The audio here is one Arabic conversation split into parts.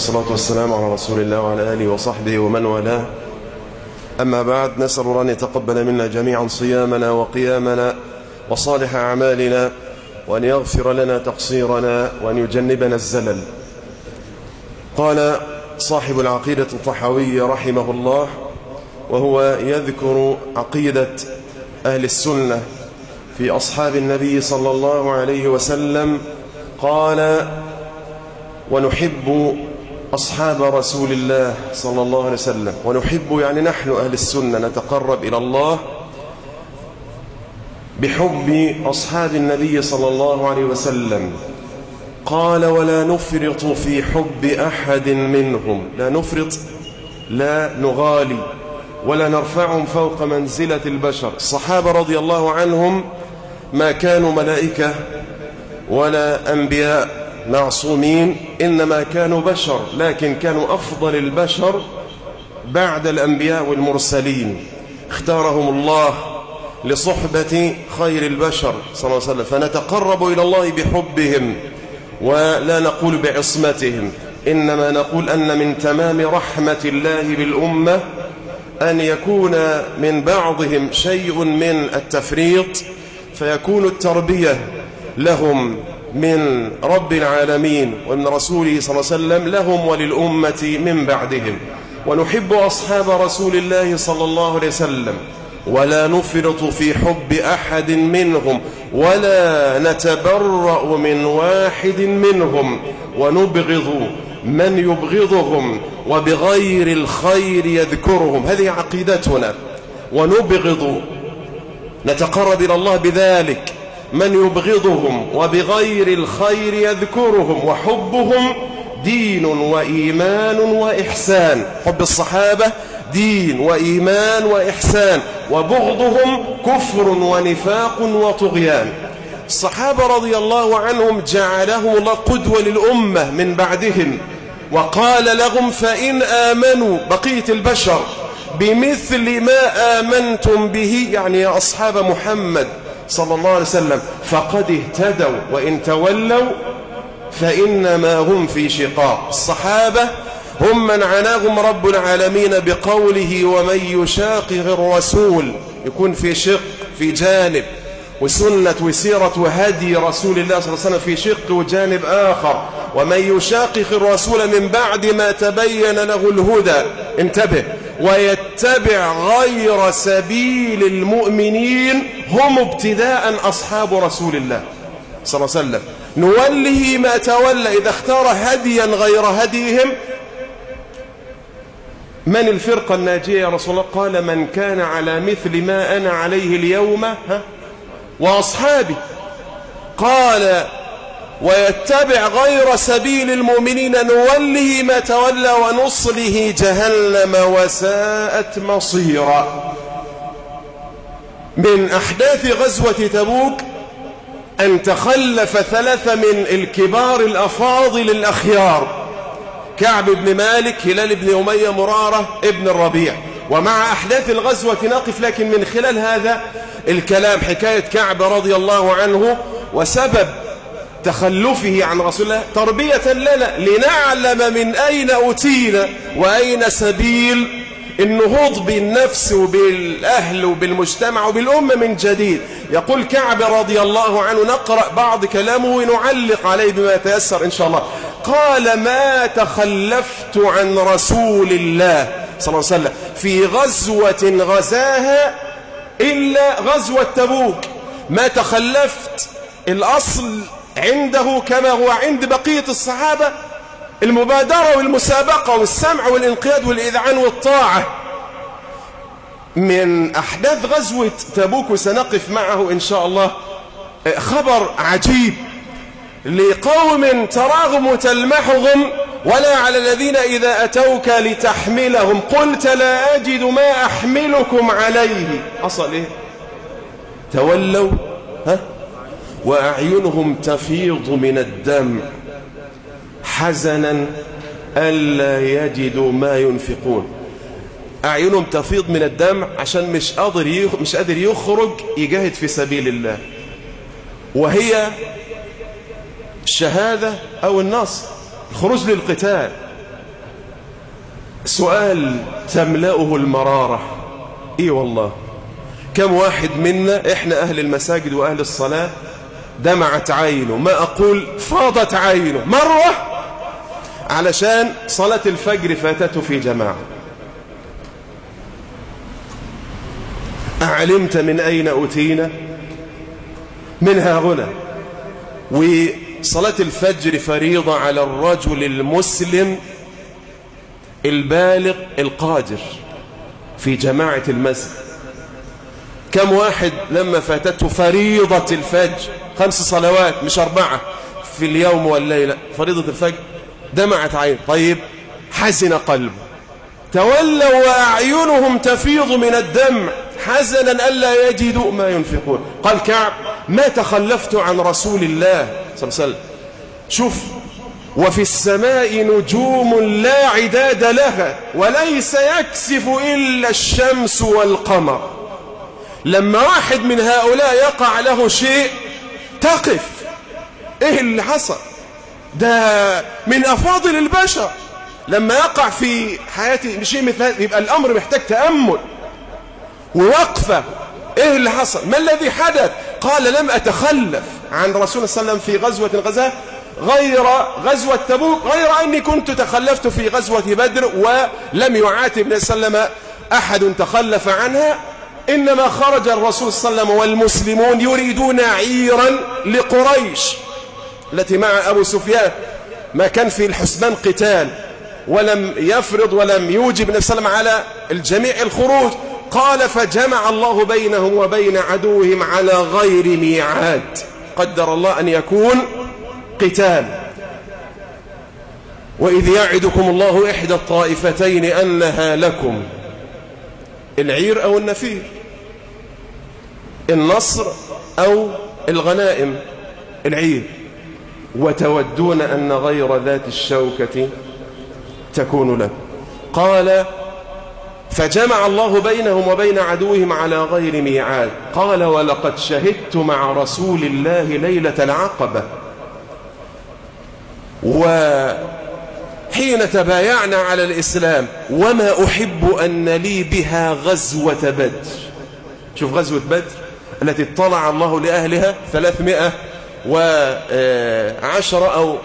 والصلاة والسلام على رسول الله وعلى آله وصحبه ومن والاه. أما بعد نسأل الله أن يتقبل منا جميعا صيامنا وقيامنا وصالح أعمالنا وأن يغفر لنا تقصيرنا وأن يجنبنا الزلل. قال صاحب العقيدة الطحوية رحمه الله وهو يذكر عقيدة أهل السنة في أصحاب النبي صلى الله عليه وسلم قال ونحب أصحاب رسول الله صلى الله عليه وسلم. ونحب يعني نحن أهل السنة نتقرب إلى الله بحب أصحاب النبي صلى الله عليه وسلم. قال ولا نفرط في حب أحد منهم. لا نفرط لا نغالي ولا نرفعهم فوق منزلة البشر. الصحابة رضي الله عنهم ما كانوا ملائكة ولا أنبياء. معصومين إنما كانوا بشر لكن كانوا أفضل البشر بعد الأنبياء والمرسلين. اختارهم الله لصحبة خير البشر صلى الله عليه وسلم. فنتقرب إلى الله بحبهم ولا نقول بعصمتهم. إنما نقول أن من تمام رحمة الله بالأمة أن يكون من بعضهم شيء من التفريط فيكون التربية لهم من رب العالمين ومن رسوله صلى الله عليه وسلم لهم وللأمة من بعدهم. ونحب أصحاب رسول الله صلى الله عليه وسلم ولا نفرط في حب أحد منهم ولا نتبرأ من واحد منهم. ونبغض من يبغضهم وبغير الخير يذكرهم. هذه عقيدتنا. ونبغض. نتقرب إلى الله بذلك. من يبغضهم وبغير الخير يذكرهم وحبهم دين وإيمان وإحسان. حب الصحابة دين وإيمان وإحسان. وبغضهم كفر ونفاق وطغيان. الصحابة رضي الله عنهم جعلهم الله قدوة للأمة من بعدهم. وقال لهم فإن آمنوا بقية البشر بمثل ما آمنتم به يعني يا أصحاب محمد صلى الله عليه وسلم فقد اهتدوا وإن تولوا فإنما هم في شقاق. الصحابة هم من عناهم رب العالمين بقوله ومن يشاقق الرسول يكون في شق في جانب. وسنة وسيرة وهدي رسول الله صلى الله عليه وسلم في شق وجانب آخر. ومن يشاقق الرسول من بعد ما تبين له الهدى انتبه. ويتبع غير سبيل المؤمنين هم ابتداء أصحاب رسول الله صلى الله عليه وسلم. نوله ما تولى إذا اختار هديا غير هديهم. من الفرقة الناجية يا رسول الله؟ قال من كان على مثل ما أنا عليه اليوم ها؟ وأصحابي. قال ويتبع غير سبيل المؤمنين نوله ما تولى ونصله جهنم وساءت مصيرا. من أحداث غزوة تبوك أن تخلف ثلاثة من الكبار الأفاضل الأخيار كعب بن مالك هلال بن أمية مرارة ابن الربيع. ومع أحداث الغزوة نقف لكن من خلال هذا الكلام حكاية كعب رضي الله عنه وسبب تخلفه عن رسول الله تربية لنا لنعلم من أين أتينا وأين سبيل النهوض بالنفس وبالأهل وبالمجتمع وبالأمة من جديد. يقول كعب رضي الله عنه نقرأ بعض كلامه ونعلق عليه بما يتيسر إن شاء الله. قال ما تخلفت عن رسول الله صلى الله عليه وسلم. في غزوة غزاها إلا غزوة تبوك. ما تخلفت الأصل عنده كما هو عند بقية الصحابة المبادرة والمسابقة والسمع والانقياد والإذعان والطاعة. من أحداث غزوة تبوك وسنقف معه إن شاء الله خبر عجيب. لقوم تراغم تلمحهم ولا على الذين إذا أتوك لتحملهم قلت لا أجد ما أحملكم عليه. حصل إيه؟ تولوا ها؟ وأعينهم تفيض من الدمع حزنا ألا يجدوا ما ينفقون. أعينهم تفيض من الدمع عشان مش قادر مش قادر يخرج يجاهد في سبيل الله. وهي الشهادة أو النصر الخروج للقتال. سؤال تملأه المرارة. إيه والله. كم واحد منا إحنا أهل المساجد وأهل الصلاة دمعت عينه ما أقول فاضت عينه. مرة علشان صلاة الفجر فاتته في جماعة. أعلمت من أين أتينا منها هنا. وصلاة الفجر فريضة على الرجل المسلم البالغ القادر في جماعة المسجد. كم واحد لما فاتته فريضة الفجر؟ خمس صلوات مش أربعة. في اليوم والليلة. فريضة الفجر؟ دمعت عين. طيب حزن قلبه. تولوا وأعينهم تفيض من الدمع. حزنا ألا يجدوا ما ينفقون. قال كعب ما تخلفت عن رسول الله صلى الله عليه وسلم. شوف وفي السماء نجوم لا عداد لها وليس يكسف إلا الشمس والقمر. لما واحد من هؤلاء يقع له شيء تقف. إيه اللي حصل؟ ده من أفاضل البشر. لما يقع في حياتي شيء مثل هذا يبقى الأمر محتاج تأمل ووقفة. إيه اللي حصل؟ ما الذي حدث؟ قال لم أتخلف عن رسول صلى الله عليه وسلم في غزوة غزاه غير غزوة تبوك غير أني كنت تخلفت في غزوة بدر ولم يعاتب النبي صلى الله عليه وسلم أحد تخلف عنها. إنما خرج الرسول صلى الله عليه وسلم والمسلمون يريدون عيرا لقريش التي مع أبو سفيان ما كان في الحسبان قتال ولم يفرض ولم يوجب النبي صلى الله عليه وسلم على الجميع الخروج قال فجمع الله بينهم وبين عدوهم على غير ميعاد قدر الله أن يكون قتال وإذ يعدكم الله إحدى الطائفتين أنها لكم العير أو النفير النصر أو الغنائم العير وتودون أن غير ذات الشوكة تكون له. قال فجمع الله بينهم وبين عدوهم على غير ميعاد. قال ولقد شهدت مع رسول الله ليلة العقبة. وحين تبايعنا على الإسلام وما أحب أن لي بها غزوة بدر. شوف غزوة بدر. التي اطلع الله لأهلها ثلاثمائة وعشرة أو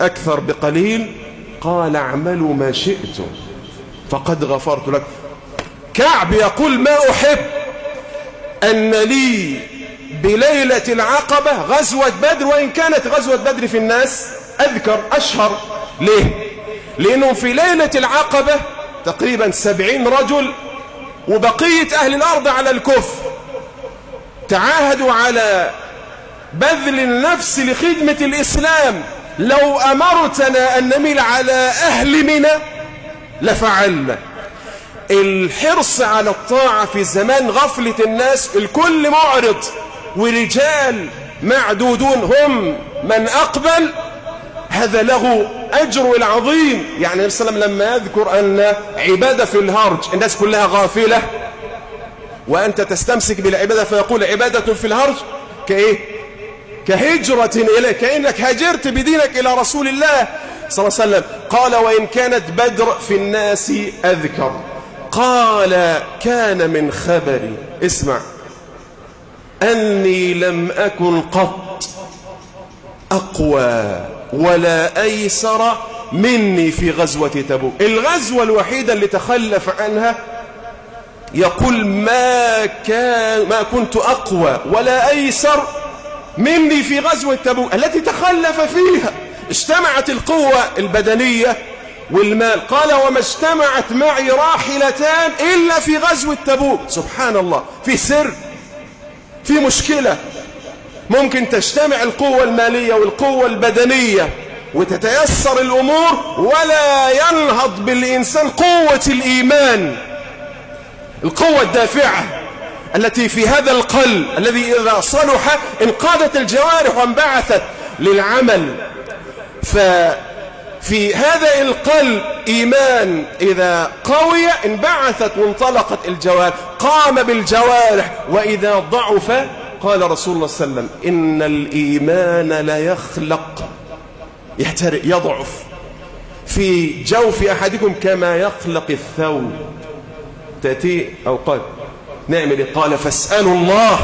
أكثر بقليل قال اعملوا ما شئتم فقد غفرت لك. كعب يقول ما أحب أن لي بليلة العقبة غزوة بدر وإن كانت غزوة بدر في الناس أذكر أشهر. ليه؟ لأنهم في ليلة العقبة تقريبا سبعين رجل وبقية أهل الأرض على الكفر. تعاهدوا على بذل النفس لخدمة الإسلام. لو أمرتنا أن نميل على أهل منى لفعلنا. الحرص على الطاعة في زمان غفلة الناس الكل معرض. ورجال معدودون هم من أقبل. هذا له أجر العظيم. يعني النبي صلى الله عليه وسلم لما يذكر أن عبادة في الهرج الناس كلها غافلة. وأنت تستمسك بالعبادة فيقول عبادة في الهرج كإيه؟ كهجرة إليه كأنك هاجرت بدينك إلى رسول الله صلى الله عليه وسلم. قال وإن كانت بدر في الناس أذكر. قال كان من خبري. اسمع. أني لم أكن قط أقوى. ولا أيسر مني في غزوة تبوك. الغزوة الوحيدة اللي تخلف عنها يقول ما, كان ما كنت أقوى ولا أيسر مني في غزوة تبوك. التي تخلف فيها اجتمعت القوة البدنية والمال. قال وما اجتمعت معي راحلتان إلا في غزوة تبوك. سبحان الله. في سر في مشكلة. ممكن تجتمع القوة المالية والقوة البدنية وتتيسر الأمور ولا ينهض بالإنسان قوة الإيمان. القوة الدافعة التي في هذا القلب الذي إذا صلح انقادت الجوارح وانبعثت للعمل. ففي هذا القلب إيمان إذا قوي انبعثت وانطلقت الجوارح قام بالجوارح وإذا ضعف قال رسول الله صلى الله عليه وسلم إن الإيمان لا يخلق يحترق يضعف. في جوف أحدكم كما يخلق الثوب. تأتي أوقات نعمل؟ قال فاسألوا الله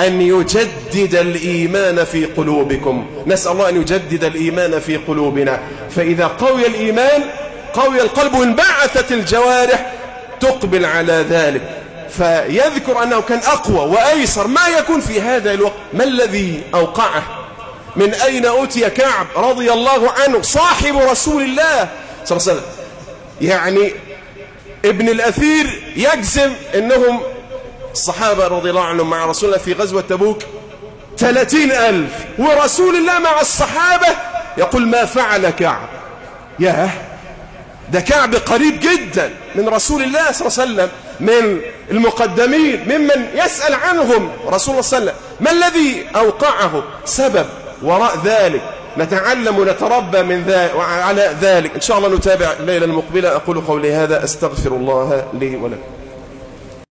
أن يجدد الإيمان في قلوبكم. نسأل الله أن يجدد الإيمان في قلوبنا. فإذا قوي الإيمان قوي القلب وانبعثت الجوارح تقبل على ذلك. فيذكر أنه كان أقوى وأيسر ما يكون في هذا الوقت. ما الذي أوقعه؟ من أين أتي كعب رضي الله عنه صاحب رسول الله صلى الله عليه وسلم؟ يعني ابن الأثير يجزم أنهم الصحابة رضي الله عنهم مع رسول الله في غزوة تبوك ثلاثين ألف ورسول الله مع الصحابة يقول ما فعل كعب؟ ياه ده كعب قريب جدا من رسول الله صلى الله عليه وسلم. من المقدمين ممن يسأل عنهم رسول الله صلى الله عليه وسلم ما الذي أوقعه؟ سبب وراء ذلك نتعلم ونتربى من ذلك وعلى ذلك. إن شاء الله نتابع الليلة المقبلة. أقول قولي هذا أستغفر الله لي ولكم.